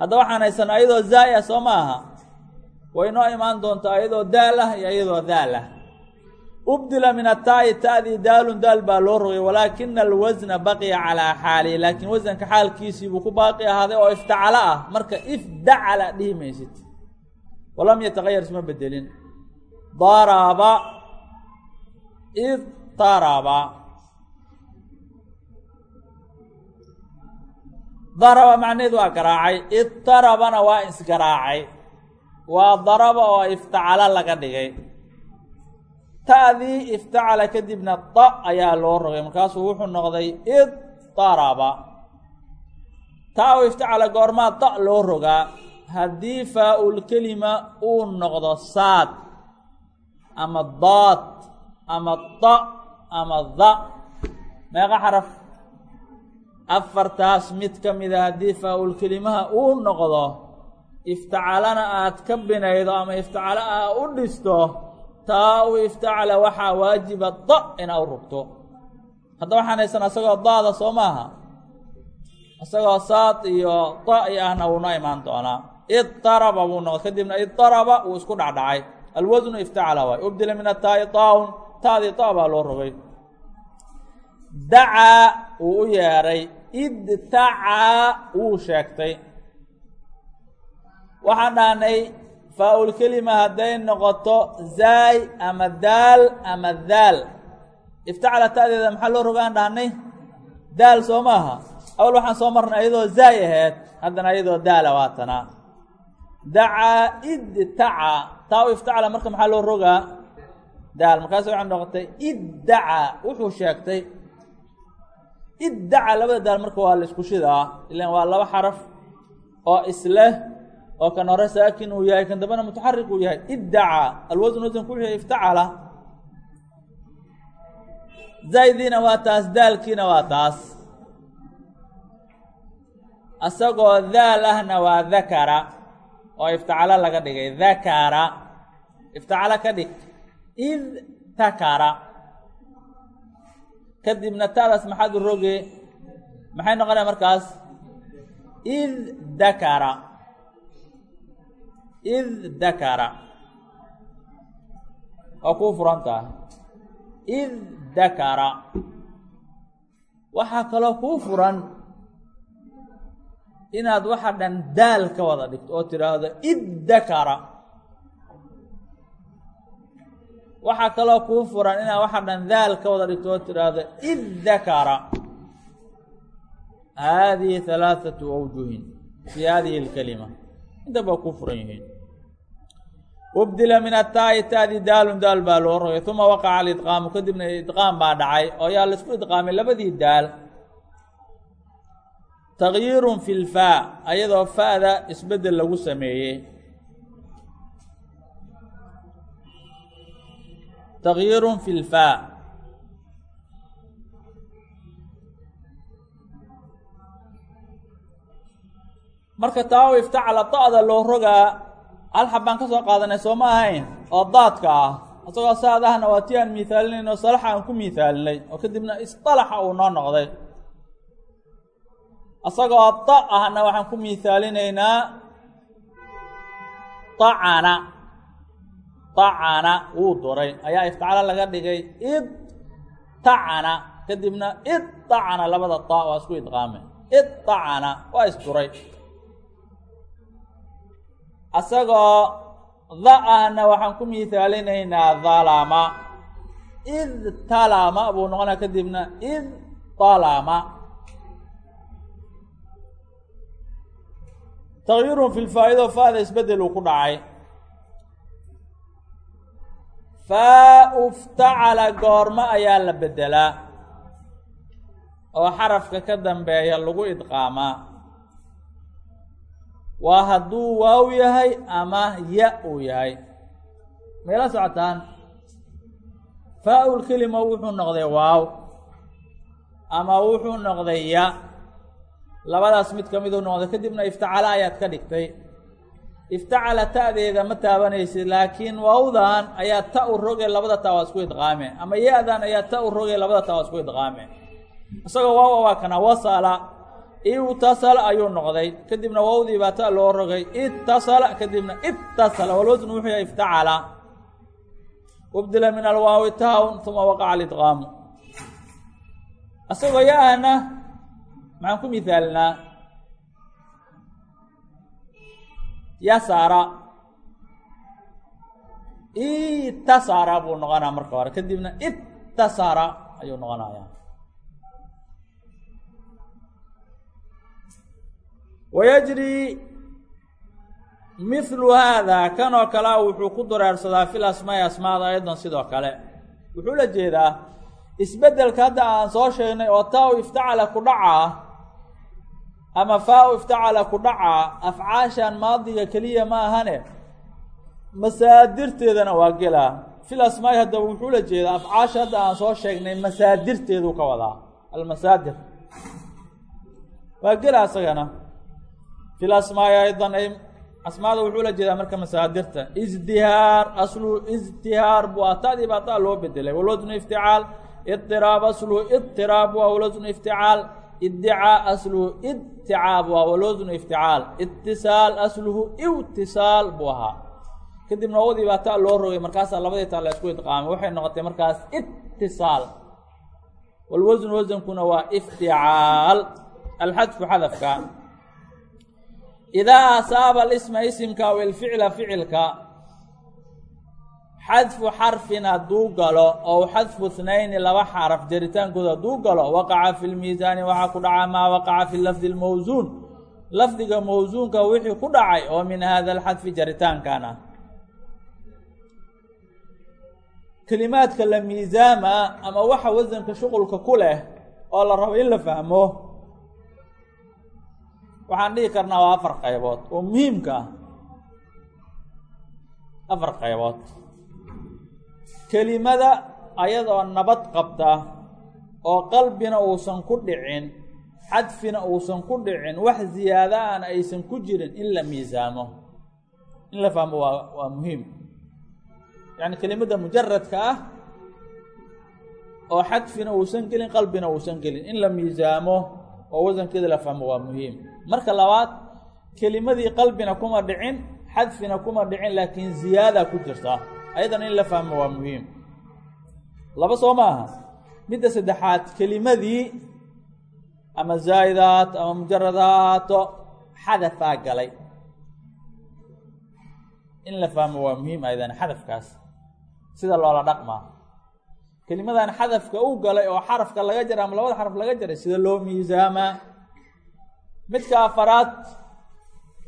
hadda waxaan haysanaa ayadoo zaay ah soo ma aha. Way noo imaan doontaa ayadoo daal ah iyo ayadoo daal ah. Ubdila min ataa'i ta'dii daalun daal baa loo rogay walaakina alwasna baqiya calaa xaalihi laakiin wasanka xaalkiisii buu ku baaqi ahaaday oo iftacala ah. Marka ifdacala dhihi maysid walam yatagayar isma bedelin. Daraba idtaraba daraba macnaheedu waa garaacay idtarabana waa isgaraacay. Waa daraba oo iftacala laga dhigay. Ta'dii iftacala kadibna da ayaa loo rogay. Markaasuu wuxuu noqday idtaraba taa u iftacala goormaa da loo rogaa haddii faa-ul kelima uu noqdo saad ama daad ama da ama da meeqa xaraf afartaas mid ka mida haddii faa-ul kelimaha uu noqdo iftacalana aad ka binaydo ama iftacalo aa u dhisto taa u iftacala waxaa waajiba da inaa u rugto hadda waxaan haysan isagoo daada soo maaha? Isagoo saad iyo da i ahna wuuna imaan doonaa. Idtaraba buu noqdo kadibna idtaraba wuu isku dhacdhacay. Alwasnu iftacala waay. Ubdila min ataa'i taun taadii ta baa loo rogay. Dacaa wuu u yeedhay idtacaa wuu sheegtay. Waxaan dhahnay faa-ul kelima hadday noqoto zaay ama daal ama daal. Iftacala ta'deeda maxaa loo rogaan dhahnay? Daal soo maaha awal waxaan soo marnay iyadoo zaay ahayd haddana iyadoo daala waatanaa dacaa idtacaa taa u iftacala marka maxaa loo rogaa? Daal. Markaas waxay noqotay iddacaa wuxuu sheegtay iddacaa labada daal marka waa la isku shidaa ilan waa laba xaraf oo isleh oo kan hore saakin uu yahay kan dambena mutaxarik uu yahay iddacaa alwasn wasanku wuxuu iftacala. Zaydiina waa taas daalkiina waa taas. Asagoo daal ahna waa dakara oo iftacalo laga dhigay dakara. Iftacalo ka dhig id takara kadibna taadaas maxaad u roge maxay noqonaya markaas? Id dakara. Id dakara. Waa kuu furan tahay id dakara. Waxaa kaloo kuu furan inaad waxa dhan daal ka wada dhigto oo tidhaahdo id dakara waxaa kaloo kuu furan inaad waxa dhan daal ka wada dhigto oo tidhaahdo id dakara. Haadihi halaaثatu awjuhin fii hadihi اlkalima intaba kuu furan yihiin. Ubdila min ataa'i taadi daalun daal baa loo rogay uma waqaca alidqaamu kadibna idqaam baa dhacay oo yaa la isku idqaamay labadii daal. Takyiirun fi lfaa ayadoo fa'da isbeddel lagu sameeyey takyiirun fi lfaa marka taa u iftacala da'da loo rogaa hal xabbaan ka soo qaadanay soo ahayn? Oo daadka ah. Isagoo saadahna waa ti aan miihaalinayn oo salaxa aan ku miihaalinay oo kadibna isalaxa uu noo noqday. Isagoo da ahna waxaan ku miihaalinaynaa acana acana wuu duray ayaa iftacalo laga dhigay id tacana kadibna id acana labada taa waa isku idqaame id acana waa isduray asagoo da ahna waxaan ku miihaalinaynaa dalama id talama buu noqonaya kadibna id talama takyirun fi lfaa-ido faada isbeddel uu ku dhacay faa uftacala goormo ayaa la bedelaa oo xarafka ka dambeeya lagu idqaamaa. Waa hadduu waaw yahay ama ya uu yahay. Mayla socotaan? Faa-ul kelima wuxuu noqday waaw ama wuxuu noqday ya. Labadaas mid ka miduu noqday kadibna iftacala ayaad ka dhigtay iftacala ta'deeda ma taabanaysid laakiin waawdan ayaa ta u roge labada taa waa isku idqaame. Ama ya-dan ayaa ta u roge labada taa waa isku idqaame. Isagoo waawa waa kana wasala iwtasala ayuu noqday. Kadibna waawdii baa ta loo rogay. Itasala kadibna ibtasala walwasnu wuxuu yahay iftacala. Ubdila min alwaawi tawn uma waqaca lidqaamu asagoo ya-ana maxaan ku mihaalinaa yasara itasara buu noqonaa marka hore. Kadibna ittasara ayuu noqonaya wayajri mithlu haada kan oo kalea wuxuu ku dareersadaa fil asmaai asmaada aydan sidoo kale. Wuxuu la jeedaa isbeddelka hadda aan soo sheegnay oo taa u iftacala ku dhacaa ama faa u iftacala ku dhacaa afcaashan maadiga keliya ma ahane. Masaadirteedana waa gelaa fil asmaai haddaba wuxuu la jeedaa afcaasha hadda aan soo sheegnay masaadirteeduu ka wadaa. Almasaadir. Waa gela isagana fil asmaai aydan ay asmaada wuxuu la jeedaa marka masaadirta. Isdihaar asluhu isdihaar buu ah tadii baa taa loo bedelay. Walwasnu ifticaal idiraab asluhu idiraab waa walwasnu ifticaal iddicaa asluhu idticaab waa walwasnu ifticaal itisaal asluhu iwtisaal buu ahaa kadib noodii baa loo rogay markaasaa labadii taa la isku idqaamay waxay noqotay markaas itisaal walwasnu wasankuna waa ifticaal alxadfu xadafka idaa asaaba alisma isimka aw ficilka xadfu xarfin hadduu galo ow xadfuhnayni laba xaraf jaritaankooda hadduu galo waqaca fi lmiisaani waxaa ku dhaca maa waqaca fi lafdi lmawsuun lafdiga mawsuunka wixii ku dhacay oo min hada alxadfi jaritaankana kelimaadka la miisaama ama waxa wasanka shuqulka ku leh oo la rabo in la fahmo waxaan dhihi karnaa waa afar qaybood oo muhiimka ah. Afar qaybood kelimada ayadoo nabad qabta oo qalbina uusan ku dhicin xadfina uusan ku dhicin wax ziyaada aan aysan ku jirin in la miisaamo. In la fahmo waa waa muhiim. Yacni kelimada mujaradka ah oo xadfina uusan gelin qalbina uusan gelin in la miisaamo oo wasankeeda la fahmo waa muhiim. Marka labaad kelimadii qalbina kuma dhicin xadfina kuma dhicin laakiin ziyaada ku jirta ayadana in la fahmo waa muhiim. Laba soo ma aha midda saddexaad kelimadii ama zaa'idaat ama mujarad ha ahaato xadafaa galay. In la fahmo waa muhiim ayadana xadafkaas. Sida loola dhaqmaa kelimadan xadafka u galay oo xarafka laga jaray ama labada xaraf laga jaray sida loo miisaamaa midka afaraad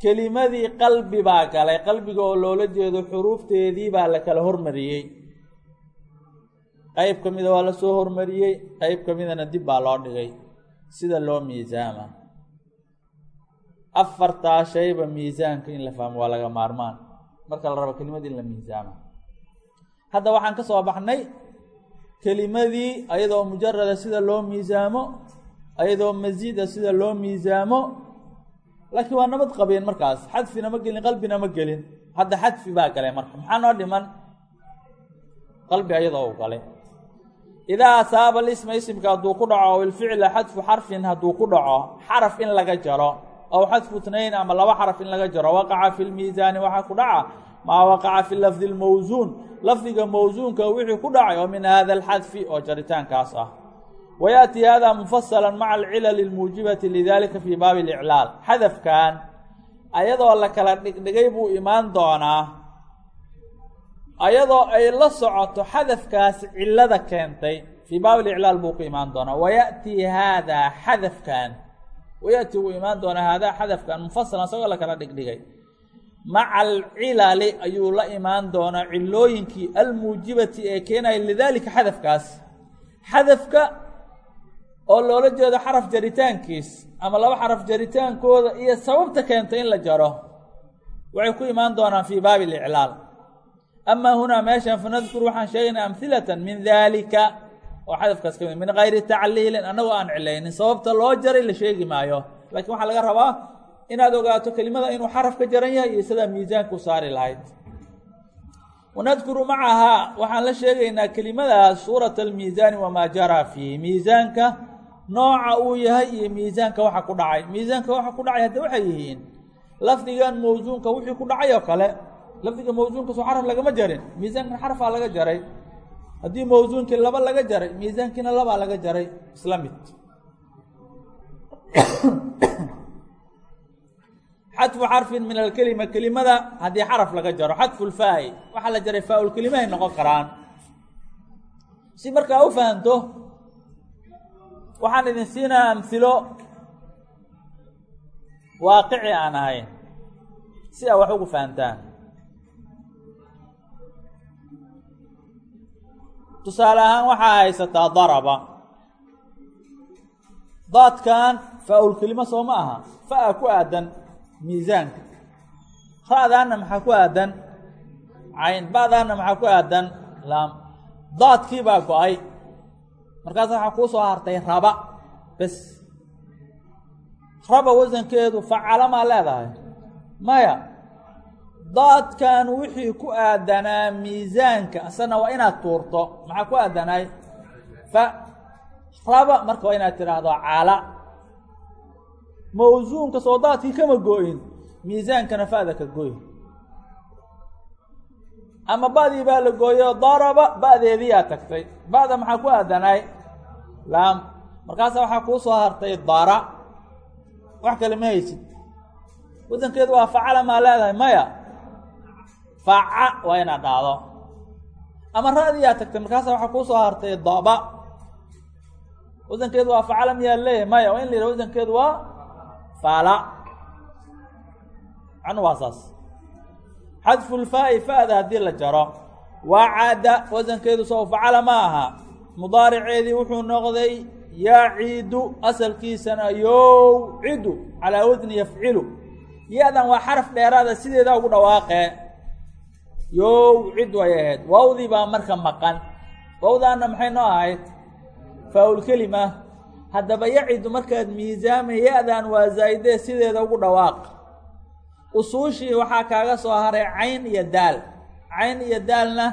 kelimadii qalbi baa galay. Qalbiga oo loola jeedo xuruufteedii baa la kala hormariyey. Qeyb ka mida waa la soo hormariyey qeyb ka midana dib baa loo dhigay. Sida loo miisaama. Afartaa shayba miisaanka in la fahmo waa laga maarmaan. Marka la rabo kelimada in la miisaama. Hadda waxaan ka soo baxnay kelimadii ayadoo mujarada sida loo miisaamo ayadoo masiida sida loo miisaamo laakiin waa nabad qabeen markaas. Xadfina ma gelin qalbina ma gelin. Hadda xadfi baa galay marka. Maxaa noo dhiman? Qalbi ayadoo u galay. Idaa asaaba lisma isimka hadduu ku dhaco aw ilficla xadfu xarfin hadduu ku dhaco xaraf in laga jaro aw xadfu tnayn ama laba xaraf in laga jaro waqaca fi lmiisaani waxaa ku dhaca maa waqaca fi lafdi lmawsuun lafdiga mawsuunka wixii ku dhacay oo min hada alxadfi oo jaritaankaas ah wayaati hada mufasala maca alcilali almuujibati lidalika fii baabi aliclaal xadafkan ayadoo la kala dhigdhigay buu imaan doonaa ayadoo ay la socoto xadafkaas cilada keentay fii baabi aliclaal buu ku imaan doonaa wayaati haadaa xadafkan wayaati wuu imaan doonaa haadaa xadafkan mufasalan isagoo la kala dhigdhigay maca alcilali ayuu la imaan doonaa cilooyinkii almuujibati ee keenaya lidaalika xadafkaas xadafka oo loola jeedo xaraf jaritaankiis ama laba xaraf jaritaankooda iyo sababta keentay in la jaro waxay ku imaan doonaan fii baabi اliclaal ama hunaa meeshan fanadkur waxaan sheegaynaa amhilata min dalika oo xadafkaas ka mid min gayri tacliilin annagoo aan cilaynin sababta loo jaray la sheegi maayo. Lakiin waxaa laga rabaa inaad ogaato kelimada inuu xaraf ka jaran yahay iyo sidaa miisaanku saari lahayd. Wanadkuru macahaa waxaan la sheegaynaa kelimadaas suurata almiisaani wamaa jaraa fiihi miisaanka nooca uu yahay iyo miisaanka waxa ku dhacay. Miisaanka waxa ku dhacay hadda waxay yihiin lafdigan mawsuunka wixii ku dhacay oo kale lafdiga mawsuunka soo xaraf lagama jarin. Miisaankana xarafaa laga jaray. Haddii mawsuunkii laba laga jaray miisaankiina labaa laga jaray isla mid xadfu xarfin min alkelima kelimada haddii xaraf laga jaro. Xadfu lfaa'i waxaa la jaray faa-ulkelimahay noqon karaan. Si markaa u fahanto waxaan idin siinaa amhilo waaqici aan ahayn si aa wax ugu fahantaan tusaale ahaan waxaa haysataa daraba. Daadkan faa-ulkelimo soo ma aha fa-a ku aadan miisaanka. Ra-daana maxaa ku aadan cayn ba-daana maxaa ku aadan laam. Daadkii baa go'ay markaas waxaa kuu soo hartay raba. Bes raba wasankeedu facala maa leedahay. Maya daadkan wixii ku aadanaa miisaanka asana waa inaad tuurto. Maxaa ku aadanay? Fa raba marka waa inaad tidhaahdo cala mawsuunka soo daadkii kama go-in miisaankana fa'da ka goy ama ba'dii baa la gooyo daraba ba'deediyaa tagtay. Ba'da maxaa ku aadanay? Laam. Markaasa waxaa kuu soo hartay dara. Wax kale ma haysid. Wadankeedu waa facala maa leedahay maya. Faca waa inaad dhahdo ama ra-diyaa tagtay markaasa waxaa kuu soo hartay daba. Wasankeedu waa facala miyaa leeyahay maya. Waa in la yidhaha wasankeedu waa fala macnu waa saas xadfu lfaa'i fa'da haddii la jaro. Wacada wasankeedu soo facala ma aha mudaariceedii wuxuu noqday yacidu asalkiisana yowcidu calaa wasni yafcilu. Ya-dan waa xaraf dheeraada sideeda ugu dhawaaqee yowcidu ay ahayd. Waawdii baa marka maqan. Waawdaana maxay noo ahayd? Faa-ulkelima haddaba yacidu markaad miisaamay ya-dan waa zaa'idee sideeda ugu dhawaaq usuushii waxaa kaaga soo haray cayn iyo daal. Cayn iyo daalna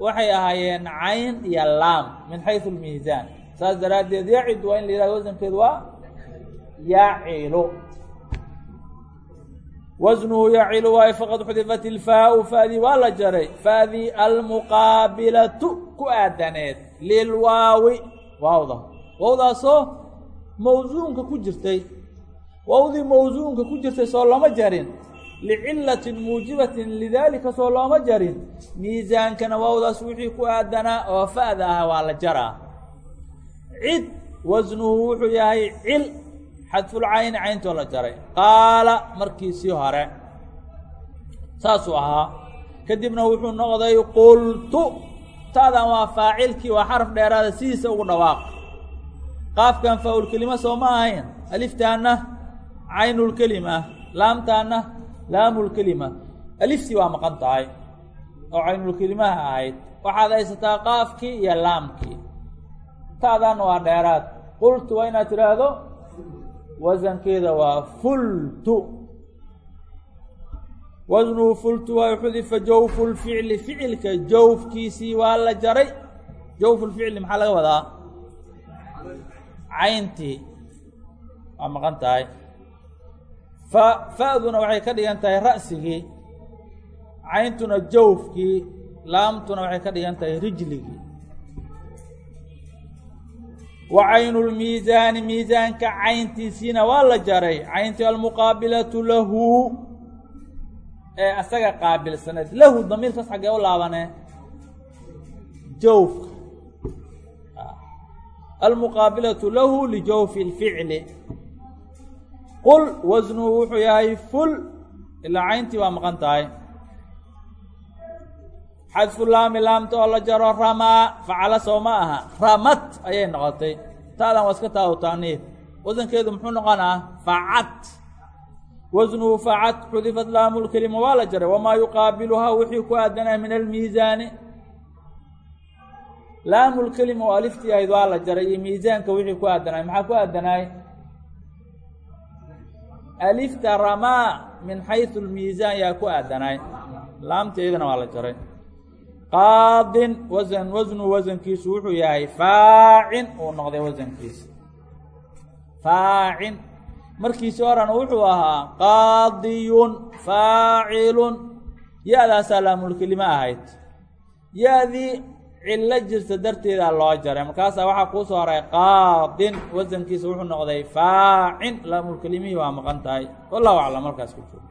waxay ahaayeen cayn iyo laam min xaysu lmiisaan saas daraaddeed yacidu waa in la yihahdo wasankeedu waa yacilu wasnuhu yacilu waayo faqad xudifat ilfaau faadii waa la jaray. Faadii almuqaabilatu ku aadaneed lilwaawi waawda. Waawdaasoo mawsuunka ku jirtay waawdii mawsuunka ku jirtay soo looma jarin. Licilatin muujibatin lidaalika soo looma jarin. Miisaankana waawdaas wixii ku aadanaa oo fa'da ah waa la jaraa. Cid wasnuhu wuxuu yahay cil xadfulcayni cayntoo la jaray. Qaala markiisii hore. Saasuu ahaa. Kadibna wuxuu noqday qultu. Ta'dan waa faacilkii waa xaraf dheeraada sidiisa ugu dhawaaq. Qaafkan faa-ulkelima soo ma ahayn. Aliftaana caynulkelima laamtaana laamulkelima aliftii waa maqan tahay oo caynulkelimaha ahayd. Waxaad haysataa qaafkii iyo laamkii. Ta'dan waa dheeraad. Qultu waa inaad tidhaahdo wasankeeda waa fultu. Wasnuhu fultu waa xudifa jawfu lficli ficilka jawfkiisii waa la jaray. Jawfu lficli maxaa laga wadaa? Cayntii. Waa maqan tahay fa fa'duna waxay ka dhigan tahay ra'sigii cayntuna jawfkii laamtuna waxay ka dhigan tahay rijligii. Wa caynu lmiisaani miisaanka cayntiisiina waa la jaray. Cayntii almuqaabilatu lahu ee asaga qaabilsaneed lahu damiirkaas xaggee u laabane? Jawfka. Almuqaabilatu lahu lijawfi اlficli qul wasnuhu wuxuu yahay ful. Ilaa cayntii waa maqan tahay. Xadfu laami laamta oo la jaro ramaa facala soo ma aha. Ramat ayay noqotay. Ta'dan waa iska taa taaniif. Wasankeedu muxuu noqonaa facad wasnuhu facad xudifat laamu lkelima waa la jaray. Wamaa yuqaabiluhaa wixii ku aadanaa min almiisaani laamu lkelima oo aliftii ahayd waa la jaray. Iyo miisaanka wixii ku aadanaay maxaa ku aadanaay alifta ramaa min xaysu lmiisaan yaa ku aadanaay laamteedana waa la jaray. Qaadin wasan wasnu wasankiisu wuxuu yahay faacin uu noqday wasankiisa faacin. Markiisi horena wuxuu ahaa qaadiyun faacilun. Ya-daasaa laamulkelime ahayd. Ya-dii cillo jirta darteedaa loo jaray. Markaasaa waxaa kuu soo haray qaadin wasankiisa wuxuu noqday faacin laamulkelimihii waa maqan tahay. Wallahu aclam markaas ku jiro